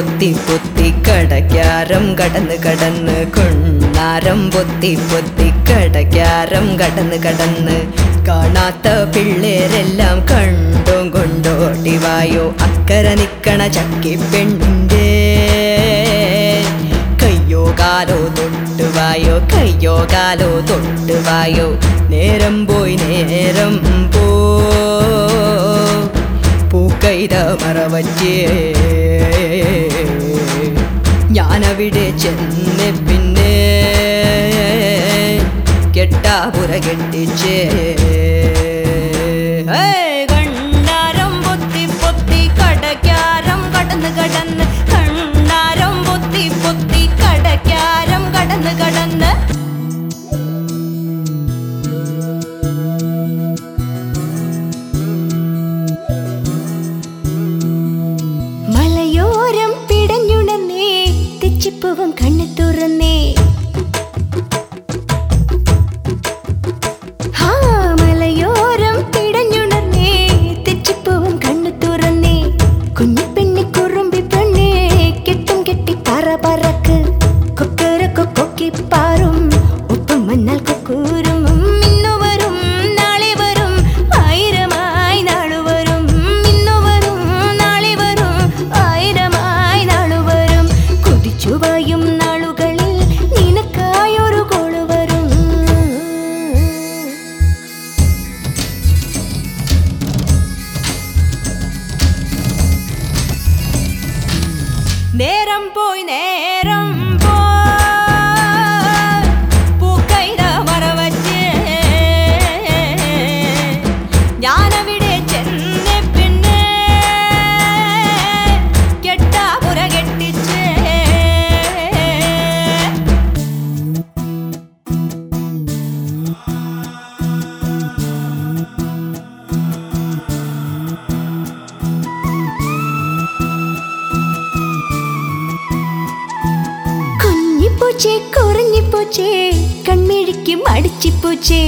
പൊത്തി പൊത്തി കടക്കാരം കടന്ന് കടന്ന് കൊണ്ണാരം പൊത്തി പൊത്തി കടക്കാരം കടന്ന് കടന്ന്. കാണാത്ത പിള്ളേരെല്ലാം കണ്ടോ കൊണ്ടോ വായോ. അക്കര നിക്കണ ചക്കി പെണ്ണിന്റെ കയ്യോ കാലോ തൊട്ടുവായോ കയ്യോ കാലോ തൊട്ടുവായോ നേരം പോയി നേരം പോ പൂക്കൈത മറവറ്റേ ഞാനവിടെ ചെന്ന് പിന്നെ കെട്ടാപുര കെട്ടിച്ചേ. பருவம் கண் കുതിച്ചുവായും നാളുകളിൽ നിനക്കായൊരു കോള് വരും നേരം പോയി നേരം போச்சே குறைஞ்சி போச்சே கண்மிழிக்கு மடிச்சு போச்சே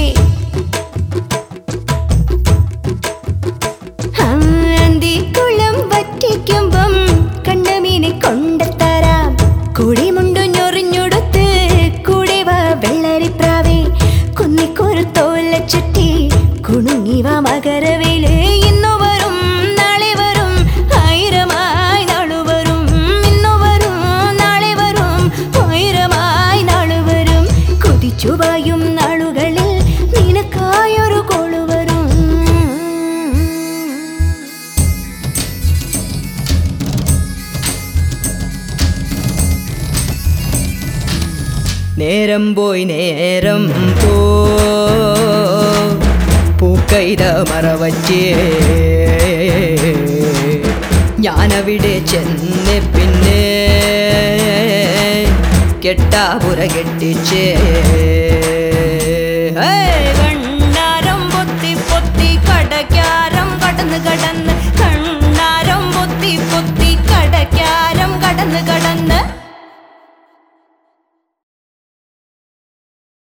നേരം പോയി നേരം പോ. പൂക്കൈത മറവച്ചേ. ഞാനവിടെ ചെന്ന് പിന്നെ കെട്ടാപുര കെട്ടിച്ചേ. കടന്ന് കടന്ന്.